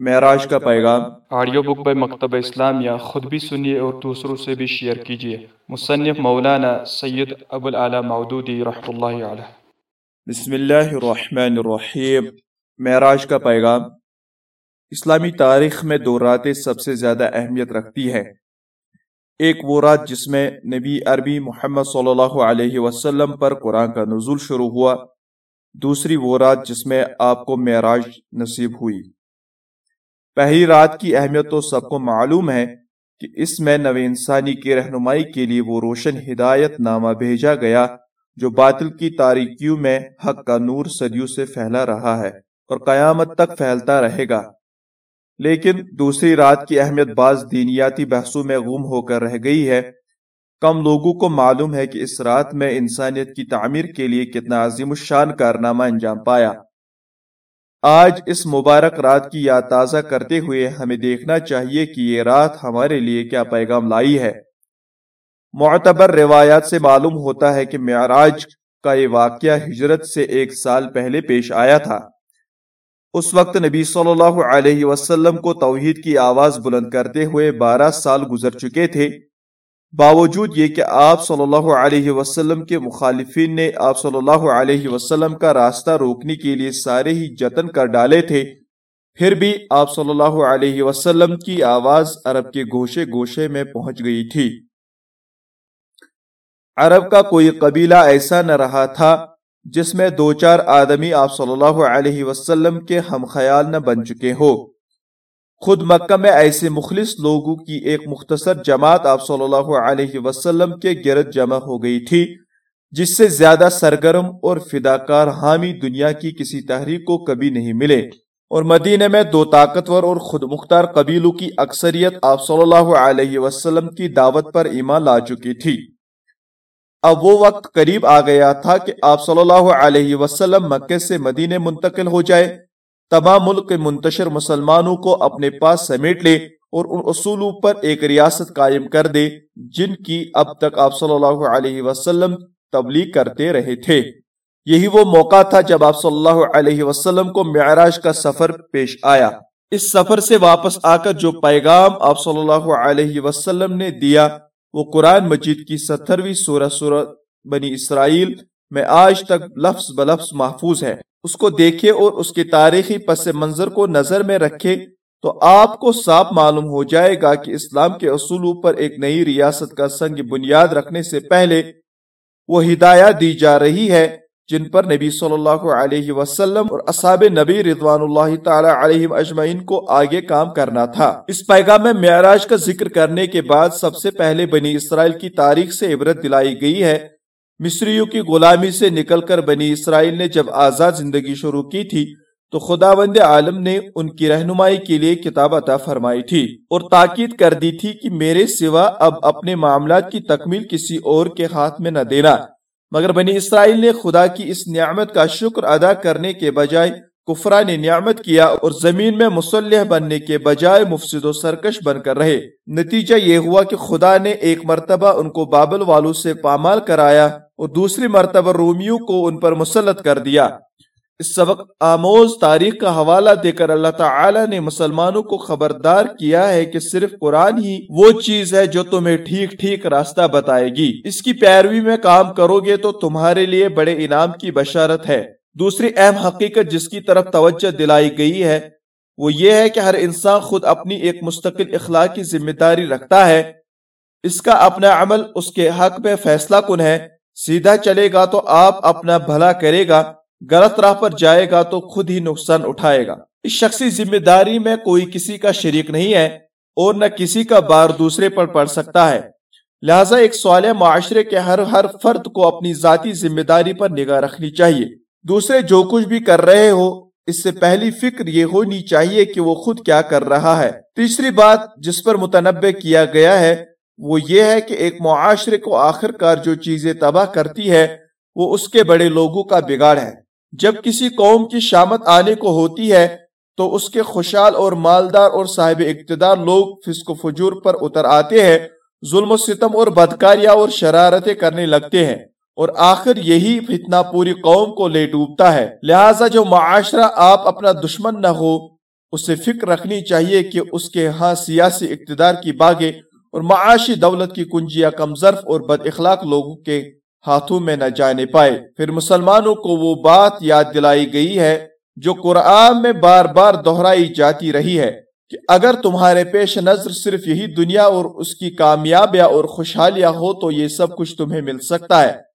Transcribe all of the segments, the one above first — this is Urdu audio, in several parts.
معراج کا پیغام۔ آڈیو بک بائی مکتبہ اسلامیہ خود بھی سنیے اور دوسروں سے بھی شیئر کیجیے مصنف مولانا سید ابو العلا مودودی رحمۃ اللہ علیہ۔ بسم اللہ الرحمن الرحیم۔ معراج کا پیغام۔ اسلامی تاریخ میں دو راتیں سب سے زیادہ اہمیت رکھتی ہے ایک وہ رات جس میں نبی عربی محمد صلی اللہ علیہ وسلم پر قرآن کا نزول شروع ہوا۔ دوسری وہ رات جس میں آپ کو معراج نصیب ہوئی۔ پہلی رات کی اہمیت تو سب کو معلوم ہے کہ اس میں نو انسانی کی رہنمائی کے لیے وہ روشن ہدایت نامہ بھیجا گیا جو باطل کی تاریکیوں میں حق کا نور صدیوں سے پھیلا رہا ہے اور قیامت تک پھیلتا رہے گا۔ لیکن دوسری رات کی اہمیت بعض دینیاتی بحثوں میں غم ہو کر رہ گئی ہے۔ کم لوگوں کو معلوم ہے کہ اس رات میں انسانیت کی تعمیر کے لیے کتنا عظیم الشان کارنامہ انجام پایا۔ آج اس مبارک رات کی یاد تازہ کرتے ہوئے ہمیں دیکھنا چاہیے کہ یہ رات ہمارے لیے کیا پیغام لائی ہے۔ معتبر روایات سے معلوم ہوتا ہے کہ معراج کا یہ واقعہ ہجرت سے ایک سال پہلے پیش آیا تھا۔ اس وقت نبی صلی اللہ علیہ وسلم کو توحید کی آواز بلند کرتے ہوئے بارہ سال گزر چکے تھے۔ باوجود یہ کہ آپ صلی اللہ علیہ وسلم کے مخالفین نے آپ صلی اللہ علیہ وسلم کا راستہ روکنے کے لیے سارے ہی جتن کر ڈالے تھے، پھر بھی آپ صلی اللہ علیہ وسلم کی آواز عرب کے گوشے گوشے میں پہنچ گئی تھی۔ عرب کا کوئی قبیلہ ایسا نہ رہا تھا جس میں دو چار آدمی آپ صلی اللہ علیہ وسلم کے ہم خیال نہ بن چکے ہو خود مکہ میں ایسے مخلص لوگوں کی ایک مختصر جماعت آپ صلی اللہ علیہ وسلم کے گرد جمع ہو گئی تھی، جس سے زیادہ سرگرم اور فداکار حامی دنیا کی کسی تحریک کو کبھی نہیں ملے۔ اور مدینہ میں دو طاقتور اور خود مختار قبیلوں کی اکثریت آپ صلی اللہ علیہ وسلم کی دعوت پر ایمان لا چکی تھی۔ اب وہ وقت قریب آ گیا تھا کہ آپ صلی اللہ علیہ وسلم مکہ سے مدینہ منتقل ہو جائے۔ تمام ملک کے منتشر مسلمانوں کو اپنے پاس سمیٹ لے اور ان اصولوں پر ایک ریاست قائم کر دے، جن کی اب تک آپ صلی اللہ علیہ وسلم تبلیغ کرتے رہے تھے۔ یہی وہ موقع تھا جب آپ صلی اللہ علیہ وسلم کو معراج کا سفر پیش آیا۔ اس سفر سے واپس آ کر جو پیغام آپ صلی اللہ علیہ وسلم نے دیا، وہ قرآن مجید کی سترویں سورہ سورہ بنی اسرائیل میں آج تک لفظ بلفظ محفوظ ہے۔ اس کو دیکھے اور اس کے تاریخی پس منظر کو نظر میں رکھے تو آپ کو صاف معلوم ہو جائے گا کہ اسلام کے اصولوں پر ایک نئی ریاست کا سنگ بنیاد رکھنے سے پہلے وہ ہدایات دی جا رہی ہے جن پر نبی صلی اللہ علیہ وسلم اور اصحاب نبی رضوان اللہ تعالی علیہ اجمعین کو آگے کام کرنا تھا۔ اس پیغام میں معراج کا ذکر کرنے کے بعد سب سے پہلے بنی اسرائیل کی تاریخ سے عبرت دلائی گئی ہے مصریوں کی غلامی سے نکل کر بنی اسرائیل نے جب آزاد زندگی شروع کی تھی، تو خداوند عالم نے ان کی رہنمائی کے لیے کتاب عطا فرمائی تھی اور تاکید کر دی تھی کہ میرے سوا اب اپنے معاملات کی تکمیل کسی اور کے ہاتھ میں نہ دینا۔ مگر بنی اسرائیل نے خدا کی اس نعمت کا شکر ادا کرنے کے بجائے کفرا نے نعمت کیا اور زمین میں مسلح بننے کے بجائے مفسد و سرکش بن کر رہے۔ نتیجہ یہ ہوا کہ خدا نے ایک مرتبہ ان کو بابل والوں سے پامال کرایا اور دوسری مرتبہ رومیوں کو ان پر مسلط کر دیا۔ اس سبق آموز تاریخ کا حوالہ دے کر اللہ تعالی نے مسلمانوں کو خبردار کیا ہے کہ صرف قرآن ہی وہ چیز ہے جو تمہیں ٹھیک ٹھیک راستہ بتائے گی۔ اس کی پیروی میں کام کرو گے تو تمہارے لیے بڑے انعام کی بشارت ہے۔ دوسری اہم حقیقت جس کی طرف توجہ دلائی گئی ہے، وہ یہ ہے کہ ہر انسان خود اپنی ایک مستقل اخلاقی ذمہ داری رکھتا ہے۔ اس کا اپنا عمل اس کے حق میں فیصلہ کن ہے۔ سیدھا چلے گا تو آپ اپنا بھلا کرے گا، غلط راہ پر جائے گا تو خود ہی نقصان اٹھائے گا۔ اس شخصی ذمہ داری میں کوئی کسی کا شریک نہیں ہے اور نہ کسی کا بار دوسرے پر پڑ سکتا ہے۔ لہٰذا ایک سوال معاشرے کے ہر ہر فرد کو اپنی ذاتی ذمہ داری پر نگاہ رکھنی چاہیے۔ دوسرے جو کچھ بھی کر رہے ہو، اس سے پہلی فکر یہ ہونی چاہیے کہ وہ خود کیا کر رہا ہے۔ تیسری بات جس پر متنبع کیا گیا ہے، وہ یہ ہے کہ ایک معاشرے کو آخر کار جو چیزیں تباہ کرتی ہے، وہ اس کے بڑے لوگوں کا بگاڑ ہے۔ جب کسی قوم کی شامت آنے کو ہوتی ہے، تو اس کے خوشحال اور مالدار اور صاحب اقتدار لوگ فسق و فجور پر اتر آتے ہیں، ظلم و ستم اور بدکاریاں اور شرارتیں کرنے لگتے ہیں۔ اور آخر یہی فتنہ پوری قوم کو لے ڈوبتا ہے۔ لہٰذا جو معاشرہ آپ اپنا دشمن نہ ہو، اسے فکر رکھنی چاہیے کہ اس کے ہاں سیاسی اقتدار کی باغیں اور معاشی دولت کی کنجیاں کم ظرف اور بد اخلاق لوگوں کے ہاتھوں میں نہ جانے پائے۔ پھر مسلمانوں کو وہ بات یاد دلائی گئی ہے جو قرآن میں بار بار دہرائی جاتی رہی ہے کہ اگر تمہارے پیش نظر صرف یہی دنیا اور اس کی کامیابیاں اور خوشحالیاں ہو تو یہ سب کچھ تمہیں مل سکتا ہے۔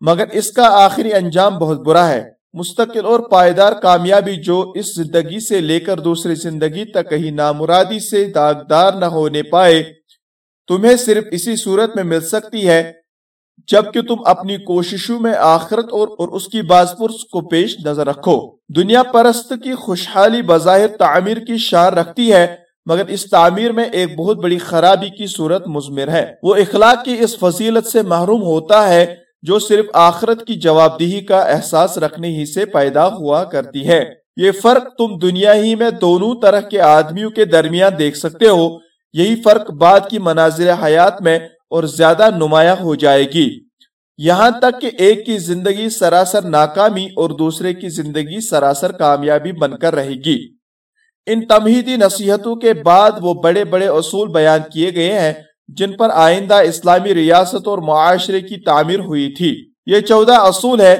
مگر اس کا آخری انجام بہت برا ہے۔ مستقل اور پائیدار کامیابی جو اس زندگی سے لے کر دوسری زندگی تک کہیں نامرادی سے داغدار نہ ہونے پائے، تمہیں صرف اسی صورت میں مل سکتی ہے، جبکہ تم اپنی کوششوں میں آخرت اور اور اس کی بازپرس کو پیش نظر رکھو۔ دنیا پرست کی خوشحالی بظاہر تعمیر کی شان رکھتی ہے، مگر اس تعمیر میں ایک بہت بڑی خرابی کی صورت مزمر ہے۔ وہ اخلاق کی اس فضیلت سے محروم ہوتا ہے جو صرف آخرت کی جواب دہی کا احساس رکھنے ہی سے پیدا ہوا کرتی ہے۔ یہ فرق تم دنیا ہی میں دونوں طرح کے آدمیوں کے درمیان دیکھ سکتے ہو۔ یہی فرق بعد کی مناظر حیات میں اور زیادہ نمایاں ہو جائے گی۔ یہاں تک کہ ایک کی زندگی سراسر ناکامی اور دوسرے کی زندگی سراسر کامیابی بن کر رہے گی۔ ان تمہیدی نصیحتوں کے بعد وہ بڑے بڑے اصول بیان کیے گئے ہیں۔ جن پر آئندہ اسلامی ریاست اور معاشرے کی تعمیر ہوئی تھی۔ یہ چودہ اصول ہے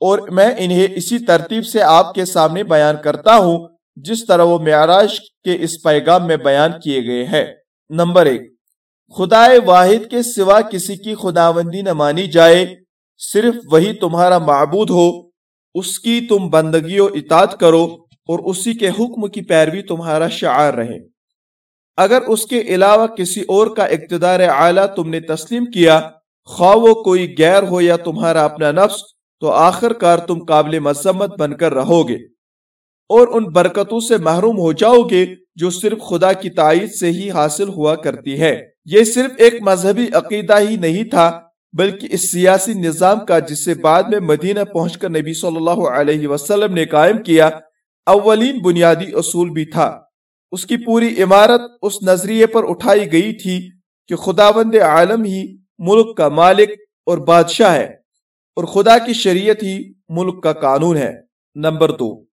اور میں انہیں اسی ترتیب سے آپ کے سامنے بیان کرتا ہوں، جس طرح وہ معراج کے اس پیغام میں بیان کیے گئے ہیں۔ نمبر ایک، خدائے واحد کے سوا کسی کی خداوندی نہ مانی جائے، صرف وہی تمہارا معبود ہو، اس کی تم بندگی و اطاعت کرو اور اسی کے حکم کی پیروی تمہارا شعار رہے۔ اگر اس کے علاوہ کسی اور کا اقتدار اعلیٰ تم نے تسلیم کیا، خواہ وہ کوئی غیر ہو یا تمہارا اپنا نفس، تو آخر کار تم قابل مذمت بن کر رہو گے۔ اور ان برکتوں سے محروم ہو جاؤ گے جو صرف خدا کی تائید سے ہی حاصل ہوا کرتی ہے۔ یہ صرف ایک مذہبی عقیدہ ہی نہیں تھا، بلکہ اس سیاسی نظام کا، جس سے بعد میں مدینہ پہنچ کر نبی صلی اللہ علیہ وسلم نے قائم کیا، اولین بنیادی اصول بھی تھا۔ اس کی پوری عمارت اس نظریے پر اٹھائی گئی تھی کہ خداوند عالم ہی ملک کا مالک اور بادشاہ ہے اور خدا کی شریعت ہی ملک کا قانون ہے۔ نمبر دو،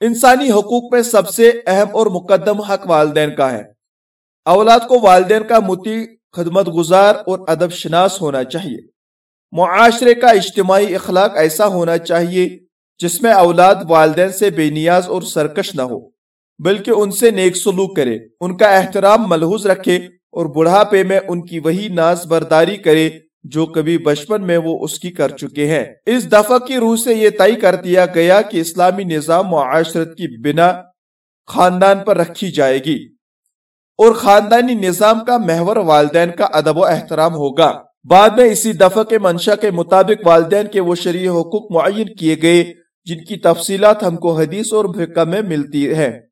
انسانی حقوق میں سب سے اہم اور مقدم حق والدین کا ہے۔ اولاد کو والدین کا متی خدمت گزار اور ادب شناس ہونا چاہیے۔ معاشرے کا اجتماعی اخلاق ایسا ہونا چاہیے جس میں اولاد والدین سے بے نیاز اور سرکش نہ ہو۔ بلکہ ان سے نیک سلوک کرے، ان کا احترام ملحوظ رکھے اور بڑھاپے میں ان کی وہی ناز برداری کرے جو کبھی بچپن میں وہ اس کی کر چکے ہیں۔ اس دفعہ کی روح سے یہ طے کر دیا گیا کہ اسلامی نظام معاشرت کی بنا خاندان پر رکھی جائے گی اور خاندانی نظام کا محور والدین کا ادب و احترام ہوگا۔ بعد میں اسی دفعہ کے منشا کے مطابق والدین کے وہ شریع حقوق معین کیے گئے جن کی تفصیلات ہم کو حدیث اور فقہ میں ملتی ہے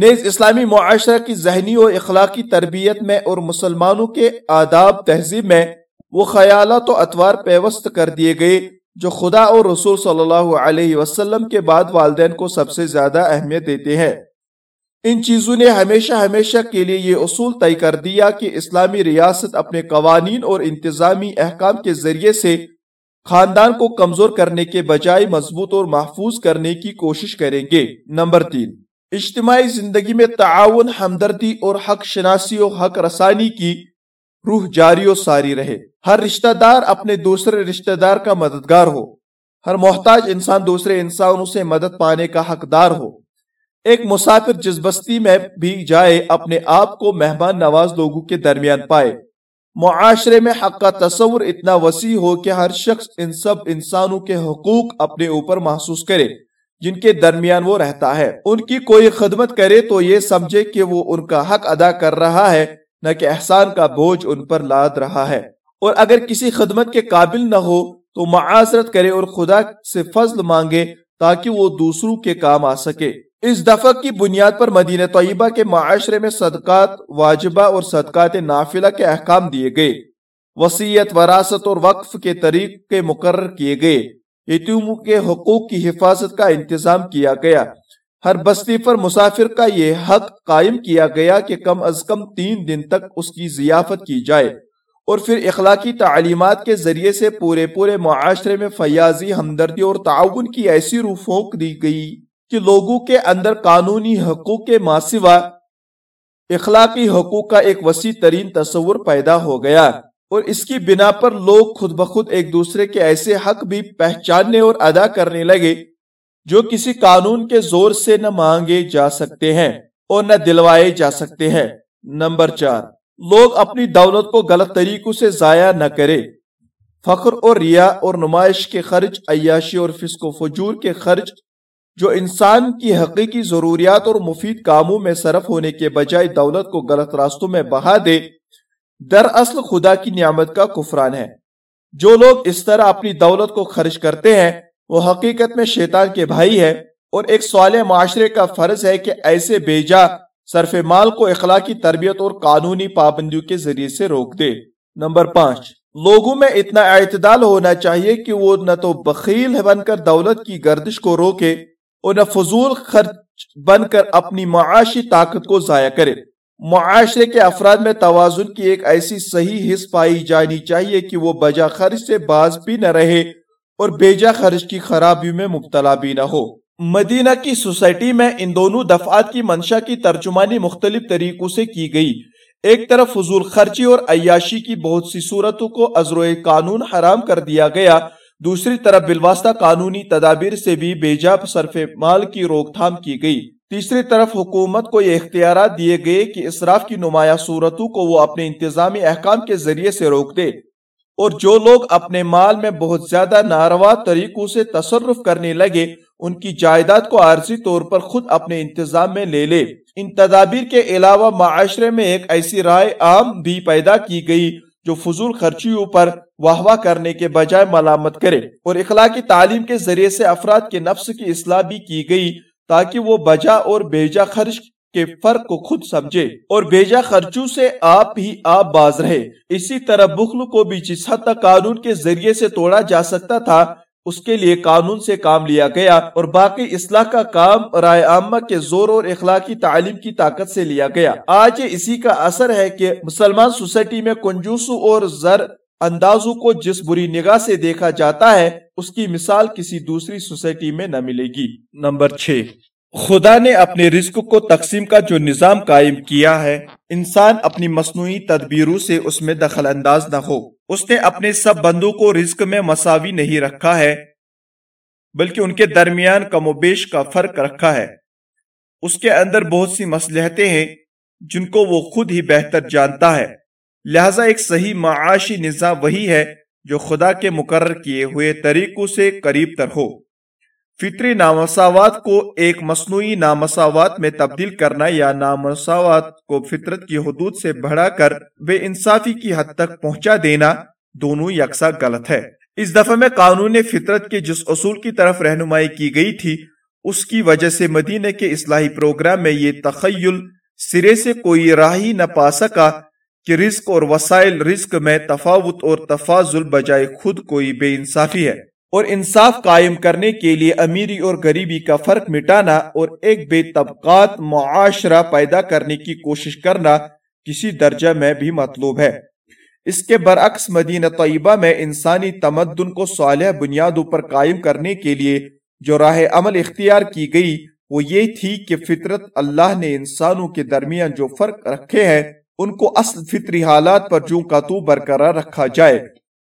نیز اسلامی معاشرہ کی ذہنی و اخلاقی تربیت میں اور مسلمانوں کے آداب تہذیب میں وہ خیالات و اتوار پیوست کر دیے گئے، جو خدا اور رسول صلی اللہ علیہ وسلم کے بعد والدین کو سب سے زیادہ اہمیت دیتے ہیں۔ ان چیزوں نے ہمیشہ ہمیشہ کے لیے یہ اصول طے کر دیا کہ اسلامی ریاست اپنے قوانین اور انتظامی احکام کے ذریعے سے خاندان کو کمزور کرنے کے بجائے مضبوط اور محفوظ کرنے کی کوشش کریں گے۔ نمبر تین اجتماعی زندگی میں تعاون، ہمدردی اور حق شناسی و حق رسانی کی روح جاری و ساری رہے۔ ہر رشتہ دار اپنے دوسرے رشتہ دار کا مددگار ہو۔ ہر محتاج انسان دوسرے انسانوں سے مدد پانے کا حقدار ہو۔ ایک مسافر جس بستی میں بھی جائے، اپنے آپ کو مہمان نواز لوگوں کے درمیان پائے۔ معاشرے میں حق کا تصور اتنا وسیع ہو کہ ہر شخص ان سب انسانوں کے حقوق اپنے اوپر محسوس کرے۔ جن کے درمیان وہ رہتا ہے۔ ان کی کوئی خدمت کرے تو یہ سمجھے کہ وہ ان کا حق ادا کر رہا ہے، نہ کہ احسان کا بوجھ ان پر لاد رہا ہے۔ اور اگر کسی خدمت کے قابل نہ ہو تو معاذرت کرے اور خدا سے فضل مانگے تاکہ وہ دوسروں کے کام آ سکے۔ اس دفعہ کی بنیاد پر مدینہ طیبہ کے معاشرے میں صدقات واجبہ اور صدقات نافلہ کے احکام دیے گئے۔ وسیعت، وراثت اور وقف کے طریقے مقرر کیے گئے۔ یتیموں کے حقوق کی حفاظت کا انتظام کیا گیا۔ ہر بستی پر مسافر کا یہ حق قائم کیا گیا کہ کم از کم تین دن تک اس کی ضیافت کی جائے۔ اور پھر اخلاقی تعلیمات کے ذریعے سے پورے پورے معاشرے میں فیاضی، ہمدردی اور تعاون کی ایسی روح پھونک دی گئی کہ لوگوں کے اندر قانونی حقوق کے ماسوا اخلاقی حقوق کا ایک وسیع ترین تصور پیدا ہو گیا۔ اور اس کی بنا پر لوگ خود بخود ایک دوسرے کے ایسے حق بھی پہچاننے اور ادا کرنے لگے جو کسی قانون کے زور سے نہ مانگے جا سکتے ہیں اور نہ دلوائے جا سکتے ہیں۔ نمبر چار، لوگ اپنی دولت کو غلط طریقوں سے ضائع نہ کرے۔ فخر اور ریا اور نمائش کے خرچ، عیاشی اور فسق و فجور کے خرچ، جو انسان کی حقیقی ضروریات اور مفید کاموں میں صرف ہونے کے بجائے دولت کو غلط راستوں میں بہا دے دراصل خدا کی نعمت کا کفران ہے۔ جو لوگ اس طرح اپنی دولت کو خرچ کرتے ہیں، وہ حقیقت میں شیطان کے بھائی ہے اور ایک سوال معاشرے کا فرض ہے کہ ایسے بیجا صرف مال کو اخلاقی تربیت اور قانونی پابندیوں کے ذریعے سے روک دے۔ نمبر پانچ، لوگوں میں اتنا اعتدال ہونا چاہیے کہ وہ نہ تو بخیل بن کر دولت کی گردش کو روکے اور نہ فضول خرچ بن کر اپنی معاشی طاقت کو ضائع کرے۔ معاشرے کے افراد میں توازن کی ایک ایسی صحیح حص پائی جانی چاہیے کہ وہ بجا خرچ سے باز بھی نہ رہے اور بیجا خرچ کی خرابی میں مبتلا بھی نہ ہو۔ مدینہ کی سوسائٹی میں ان دونوں دفعات کی منشا کی ترجمانی مختلف طریقوں سے کی گئی۔ ایک طرف فضول خرچی اور عیاشی کی بہت سی صورتوں کو ازرو قانون حرام کر دیا گیا۔ دوسری طرف بالواسطہ قانونی تدابیر سے بھی بیجا صرف مال کی روک تھام کی گئی۔ تیسری طرف حکومت کو یہ اختیارات دیے گئے کہ اسراف کی نمایاں صورتوں کو وہ اپنے انتظامی احکام کے ذریعے سے روک دے اور جو لوگ اپنے مال میں بہت زیادہ ناروا طریقوں سے تصرف کرنے لگے، ان کی جائیداد کو عارضی طور پر خود اپنے انتظام میں لے لے۔ ان تدابیر کے علاوہ معاشرے میں ایک ایسی رائے عام بھی پیدا کی گئی جو فضول خرچیوں پر واہ واہ کرنے کے بجائے ملامت کرے اور اخلاقی تعلیم کے ذریعے سے افراد کے نفس کی اصلاح بھی کی گئی۔ تاکہ وہ بجا اور بیجا خرچ کے فرق کو خود سمجھے اور بیجا خرچوں سے آپ ہی آپ باز رہے۔ اسی طرح بخل کو بھی جس حد تک قانون کے ذریعے سے توڑا جا سکتا تھا، اس کے لیے قانون سے کام لیا گیا اور باقی اصلاح کا کام رائے عامہ کے زور اور اخلاقی تعلیم کی طاقت سے لیا گیا۔ آج اسی کا اثر ہے کہ مسلمان سوسائٹی میں کنجوسوں اور زر اندازوں کو جس بری نگاہ سے دیکھا جاتا ہے، اس کی مثال کسی دوسری سوسائٹی میں نہ ملے گی۔ نمبر چھ۔ خدا نے اپنے رزق کو تقسیم کا جو نظام قائم کیا ہے، انسان اپنی مصنوعی تدبیروں سے اس میں دخل انداز نہ ہو۔ اس نے اپنے سب بندوں کو رزق میں مساوی نہیں رکھا ہے، بلکہ ان کے درمیان کم و بیش کا فرق رکھا ہے۔ اس کے اندر بہت سی مسلحتیں ہیں، جن کو وہ خود ہی بہتر جانتا ہے۔ لہذا ایک صحیح معاشی نظام وہی ہے جو خدا کے مقرر کیے ہوئے طریقوں سے قریب تر ہو۔ فطری نامساوات کو ایک مصنوعی نامساوات میں تبدیل کرنا یا نامساوات کو فطرت کی حدود سے بڑھا کر بے انصافی کی حد تک پہنچا دینا دونوں یکساں غلط ہے۔ اس دفعہ میں قانون فطرت کے جس اصول کی طرف رہنمائی کی گئی تھی، اس کی وجہ سے مدینہ کے اصلاحی پروگرام میں یہ تخیل سرے سے کوئی راہ ہی نہ پا سکا کہ رزق اور وسائل رزق میں تفاوت اور تفاضل بجائے خود کوئی بے انصافی ہے۔ اور انصاف قائم کرنے کے لیے امیری اور غریبی کا فرق مٹانا اور ایک بے طبقات معاشرہ پیدا کرنے کی کوشش کرنا کسی درجہ میں بھی مطلوب ہے۔ اس کے برعکس مدینہ طیبہ میں انسانی تمدن کو صالح بنیادوں پر قائم کرنے کے لیے جو راہ عمل اختیار کی گئی وہ یہ تھی کہ فطرت اللہ نے انسانوں کے درمیان جو فرق رکھے ہیں ان کو اصل فطری حالات پر جو کا تو برقرار رکھا جائے۔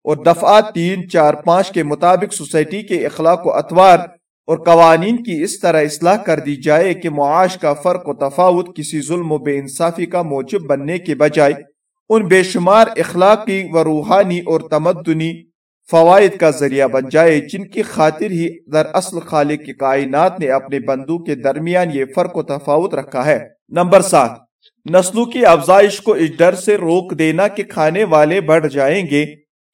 اور دفعات تین، چار، پانچ کے مطابق سوسائٹی کے اخلاق و اتوار اور قوانین کی اس طرح اصلاح کر دی جائے کہ معاش کا فرق و تفاوت کسی ظلم و بے انصافی کا موجب بننے کے بجائے ان بے شمار اخلاقی و روحانی اور تمدنی فوائد کا ذریعہ بن جائے، جن کی خاطر ہی در اصل خالق کی کائنات نے اپنے بندوں کے درمیان یہ فرق و تفاوت رکھا ہے۔ نمبر سات۔ نسلوں کی افزائش کو اس ڈر سے روک دینا کہ کھانے والے بڑھ جائیں گے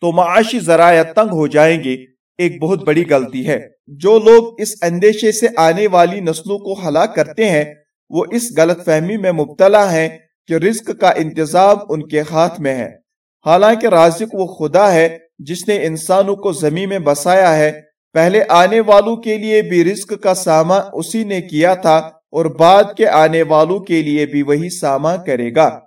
تو معاشی ذرائع تنگ ہو جائیں گے، ایک بہت بڑی غلطی ہے۔ جو لوگ اس اندیشے سے آنے والی نسلوں کو ہلاک کرتے ہیں، وہ اس غلط فہمی میں مبتلا ہیں کہ رزق کا انتظام ان کے ہاتھ میں ہے۔ حالانکہ رازق وہ خدا ہے جس نے انسانوں کو زمین میں بسایا ہے۔ پہلے آنے والوں کے لیے بھی رزق کا سامان اسی نے کیا تھا اور بعد کے آنے والوں کے لیے بھی وہی سامان کرے گا۔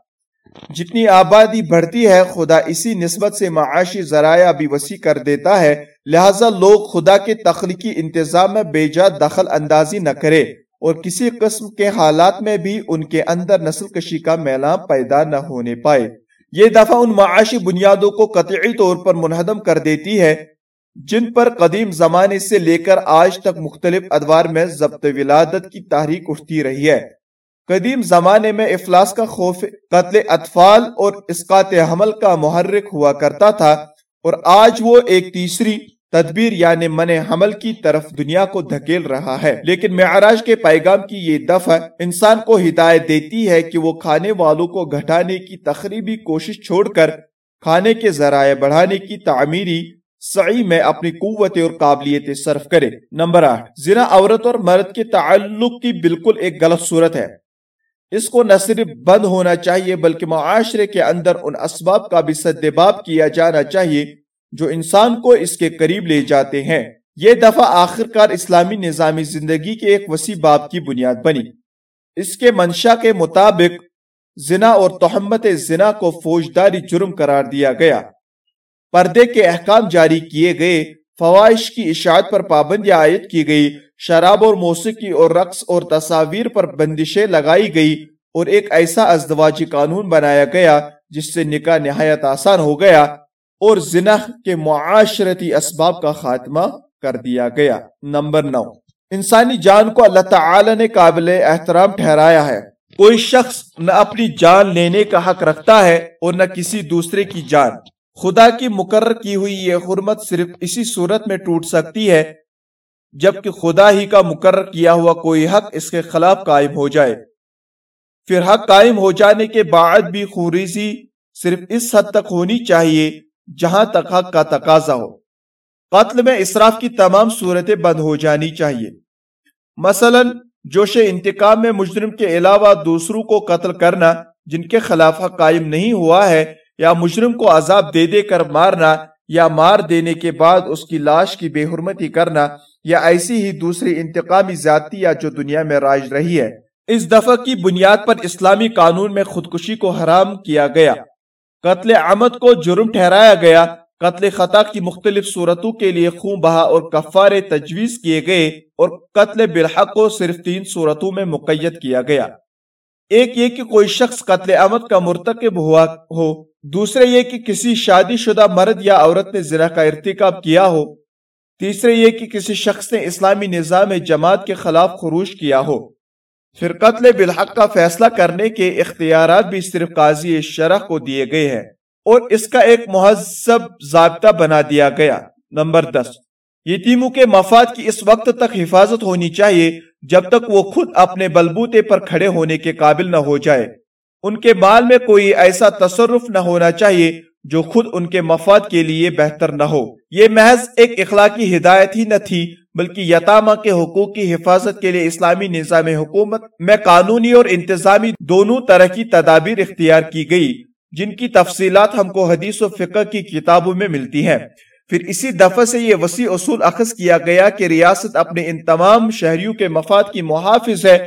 جتنی آبادی بڑھتی ہے، خدا اسی نسبت سے معاشی ذرائع بھی وسیع کر دیتا ہے۔ لہٰذا لوگ خدا کے تخلیقی انتظام میں بے جا دخل اندازی نہ کرے اور کسی قسم کے حالات میں بھی ان کے اندر نسل کشی کا میلان پیدا نہ ہونے پائے۔ یہ دفعہ ان معاشی بنیادوں کو قطعی طور پر منہدم کر دیتی ہے۔ جن پر قدیم زمانے سے لے کر آج تک مختلف ادوار میں ضبط ولادت کی تحریک اٹھتی رہی ہے۔ قدیم زمانے میں افلاس کا خوف قتل اطفال اور اسقاط حمل کا محرک ہوا کرتا تھا اور آج وہ ایک تیسری تدبیر یعنی من حمل کی طرف دنیا کو دھکیل رہا ہے۔ لیکن معراج کے پیغام کی یہ دفع انسان کو ہدایت دیتی ہے کہ وہ کھانے والوں کو گھٹانے کی تقریبی کوشش چھوڑ کر کھانے کے ذرائع بڑھانے کی تعمیری سعی میں اپنی قوت اور قابلیت صرف کرے۔ نمبر آٹھ، زنا، عورت اور مرد کے تعلق کی بالکل ایک غلط صورت ہے۔ اس کو نہ صرف بند ہونا چاہیے، بلکہ معاشرے کے اندر ان اسباب کا بھی سدباب کیا جانا چاہیے جو انسان کو اس کے قریب لے جاتے ہیں۔ یہ دفعہ آخر کار اسلامی نظامی زندگی کے ایک وسیع باب کی بنیاد بنی۔ اس کے منشا کے مطابق زنا اور تحمت زنا کو فوجداری جرم قرار دیا گیا۔ پردے کے احکام جاری کیے گئے، فوائش کی اشاعت پر پابندیاں عائد کی گئی، شراب اور موسیقی اور رقص اور تصاویر پر بندشیں لگائی گئی اور ایک ایسا ازدواجی قانون بنایا گیا جس سے نکاح نہایت آسان ہو گیا اور زنا کے معاشرتی اسباب کا خاتمہ کر دیا گیا۔ نمبر نو، انسانی جان کو اللہ تعالی نے قابل احترام ٹھہرایا ہے۔ کوئی شخص نہ اپنی جان لینے کا حق رکھتا ہے اور نہ کسی دوسرے کی جان۔ خدا کی مقرر کی ہوئی یہ حرمت صرف اسی صورت میں ٹوٹ سکتی ہے، جبکہ خدا ہی کا مقرر کیا ہوا کوئی حق اس کے خلاف قائم ہو جائے۔ پھر حق قائم ہو جانے کے بعد بھی خوریزی صرف اس حد تک ہونی چاہیے جہاں تک حق کا تقاضا ہو۔ قتل میں اسراف کی تمام صورتیں بند ہو جانی چاہیے۔ مثلا، جوش انتقام میں مجرم کے علاوہ دوسروں کو قتل کرنا جن کے خلاف حق قائم نہیں ہوا ہے یا مجرم کو عذاب دے دے کر مارنا یا مار دینے کے بعد اس کی لاش کی بے حرمتی کرنا یا ایسی ہی دوسری انتقامی ذاتیہ جو دنیا میں راج رہی ہے۔ اس دفعہ کی بنیاد پر اسلامی قانون میں خودکشی کو حرام کیا گیا۔ قتل عمد کو جرم ٹھہرایا گیا۔ قتل خطا کی مختلف صورتوں کے لیے خون بہا اور کفارے تجویز کیے گئے اور قتل بالحق کو صرف تین صورتوں میں مقید کیا گیا۔ ایک یہ کہ کوئی شخص قتل عمد کا مرتکب ہوا ہو، دوسرے یہ کہ کسی شادی شدہ مرد یا عورت نے زنا کا ارتکاب کیا ہو، تیسرے یہ کہ کسی شخص نے اسلامی نظام جماعت کے خلاف خروش کیا ہو۔ پھر قتل بالحق کا فیصلہ کرنے کے اختیارات بھی صرف قاضی شرح کو دیے گئے ہیں اور اس کا ایک مہذب ضابطہ بنا دیا گیا۔ نمبر دس۔ یتیموں کے مفاد کی اس وقت تک حفاظت ہونی چاہیے جب تک وہ خود اپنے بلبوتے پر کھڑے ہونے کے قابل نہ ہو جائے۔ ان کے مال میں کوئی ایسا تصرف نہ ہونا چاہیے جو خود ان کے مفاد کے لیے بہتر نہ ہو۔ یہ محض ایک اخلاقی ہدایت ہی نہ تھی، بلکہ یتامہ کے حقوق کی حفاظت کے لیے اسلامی نظام حکومت میں قانونی اور انتظامی دونوں طرح کی تدابیر اختیار کی گئی، جن کی تفصیلات ہم کو حدیث و فقہ کی کتابوں میں ملتی ہیں۔ پھر اسی دفعہ سے یہ وسیع اصول اخذ کیا گیا کہ ریاست اپنے ان تمام شہریوں کے مفاد کی محافظ ہے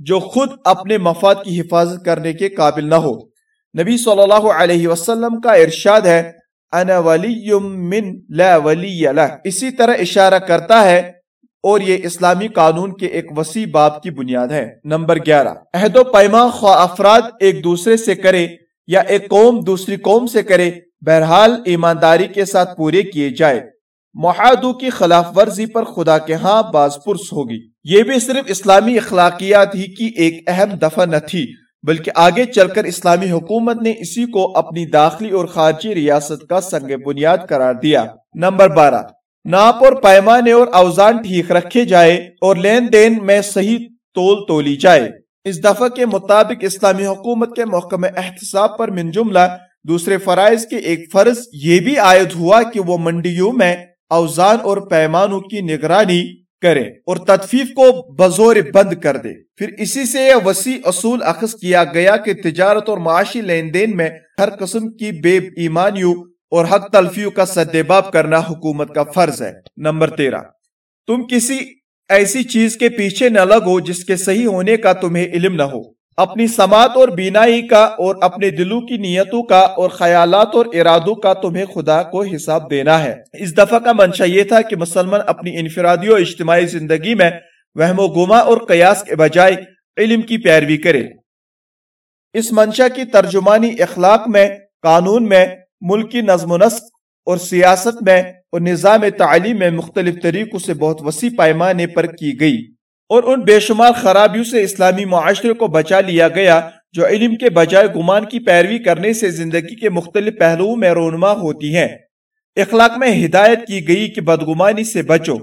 جو خود اپنے مفاد کی حفاظت کرنے کے قابل نہ ہو۔ نبی صلی اللہ علیہ وسلم کا ارشاد ہے، انا ولی من، لا ولی اسی طرح اشارہ کرتا ہے، اور یہ اسلامی قانون کے ایک وسیع باب کی بنیاد ہے۔ نمبر گیارہ۔ عہد و پیما خواہ افراد ایک دوسرے سے کرے یا ایک قوم دوسری قوم سے کرے بہرحال ایمانداری کے ساتھ پورے کیے جائے۔ معاہدوں کی خلاف ورزی پر خدا کے ہاں باز پرس ہوگی۔ یہ بھی صرف اسلامی اخلاقیات ہی کی ایک اہم دفعہ نہ تھی، بلکہ آگے چل کر اسلامی حکومت نے اسی کو اپنی داخلی اور خارجی ریاست کا سنگ بنیاد قرار دیا۔ نمبر بارہ، ناپ اور پیمانے اور اوزان ٹھیک رکھے جائے اور لین دین میں صحیح تول تولی جائے۔ اس دفعہ کے مطابق اسلامی حکومت کے محکم احتساب پر من جملہ دوسرے فرائض کے ایک فرض یہ بھی عائد ہوا کہ وہ منڈیوں میں اوزان اور پیمانوں کی نگرانی کرے اور تدفیف کو بزور بند کر دے۔ پھر اسی سے یہ وسیع اصول اخذ کیا گیا کہ تجارت اور معاشی لین دین میں ہر قسم کی بے ایمانیوں اور حق تلفیوں کا سدباب کرنا حکومت کا فرض ہے۔ نمبر تیرہ، تم کسی ایسی چیز کے پیچھے نہ لگو جس کے صحیح ہونے کا تمہیں علم نہ ہو۔ اپنی سماعت اور بینائی کا اور اپنے دلوں کی نیتوں کا اور خیالات اور ارادوں کا تمہیں خدا کو حساب دینا ہے۔ اس دفعہ کا منشا یہ تھا کہ مسلمان اپنی انفرادی و اجتماعی زندگی میں وہم و گما اور قیاس کے بجائے علم کی پیروی کرے۔ اس منشا کی ترجمانی اخلاق میں، قانون میں ملکی نظم و نسق اور سیاست میں اور نظام تعلیم میں مختلف طریقوں سے بہت وسیع پیمانے پر کی گئی۔ اور ان بے شمار خرابیوں سے اسلامی معاشرے کو بچا لیا گیا، جو علم کے بجائے گمان کی پیروی کرنے سے زندگی کے مختلف پہلوؤں میں رونما ہوتی ہیں۔ اخلاق میں ہدایت کی گئی کہ بدگمانی سے بچو۔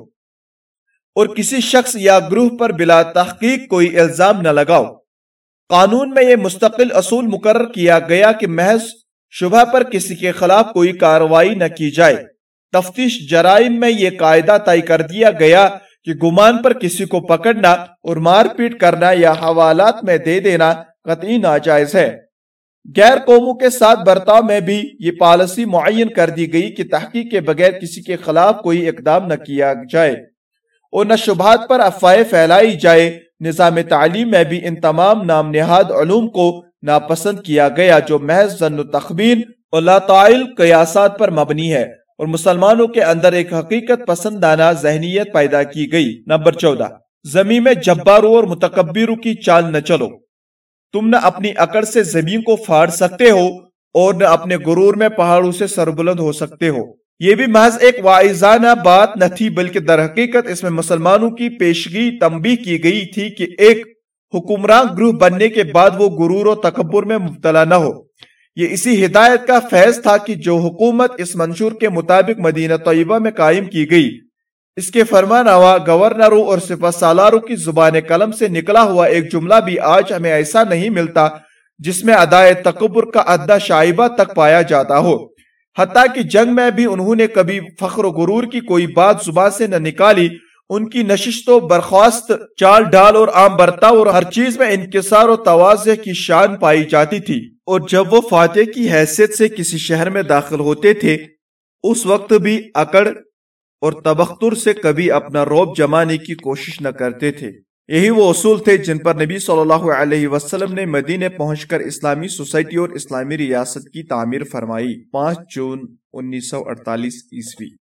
اور کسی شخص یا گروہ پر بلا تحقیق کوئی الزام نہ لگاؤ۔ قانون میں یہ مستقل اصول مقرر کیا گیا کہ محض شبہ پر کسی کے خلاف کوئی کاروائی نہ کی جائے۔ تفتیش جرائم میں یہ قاعدہ طے کر دیا گیا کہ گمان پر کسی کو پکڑنا اور مار پیٹ کرنا یا حوالات میں دے دینا قطعی ناجائز ہے۔ غیر قوموں کے ساتھ برتاؤ میں بھی یہ پالیسی معین کر دی گئی کہ تحقیق کے بغیر کسی کے خلاف کوئی اقدام نہ کیا جائے اور نہ شبہات پر افواہیں پھیلائی جائے۔ نظام تعلیم میں بھی ان تمام نام نہاد علوم کو ناپسند کیا گیا، جو محض ذن و تخبین اور لاتعائل قیاسات پر مبنی ہے۔ اور مسلمانوں کے اندر ایک حقیقت پسندانہ ذہنیت پیدا کی گئی۔ نمبر چودہ، زمین میں جباروں اور متکبروں کی چال نہ چلو۔ تم نہ اپنی اکڑ سے زمین کو پھاڑ سکتے ہو اور نہ اپنے غرور میں پہاڑوں سے سربلند ہو سکتے ہو۔ یہ بھی محض ایک واعظانہ بات نہ تھی، بلکہ در حقیقت اس میں مسلمانوں کی پیشگی تنبیہ کی گئی تھی کہ ایک حکمران گروہ بننے کے بعد وہ غرور و تکبر میں مبتلا نہ ہو۔ یہ اسی ہدایت کا فیض تھا کہ جو حکومت اس منشور کے مطابق مدینہ طیبہ میں قائم کی گئی۔ اس کے فرمان گورنروں اور سپہ سالاروں کی زبان قلم سے نکلا ہوا ایک جملہ بھی آج ہمیں ایسا نہیں ملتا جس میں ادائے تکبر کا عدہ شائبہ تک پایا جاتا ہو۔ حتیٰ کہ جنگ میں بھی انہوں نے کبھی فخر و غرور کی کوئی بات زبان سے نہ نکالی ان کی نشست و برخواست، چال ڈال اور عام برتا اور ہر چیز میں انکسار و توازہ کی شان پائی جاتی تھی۔ اور جب وہ فاتح کی حیثیت سے کسی شہر میں داخل ہوتے تھے، اس وقت بھی اکڑ اور تبختر سے کبھی اپنا روب جمانے کی کوشش نہ کرتے تھے۔ یہی وہ اصول تھے جن پر نبی صلی اللہ علیہ وسلم نے مدینے پہنچ کر اسلامی سوسائٹی اور اسلامی ریاست کی تعمیر فرمائی۔ پانچ جون انیس سو اڑتالیس عیسوی۔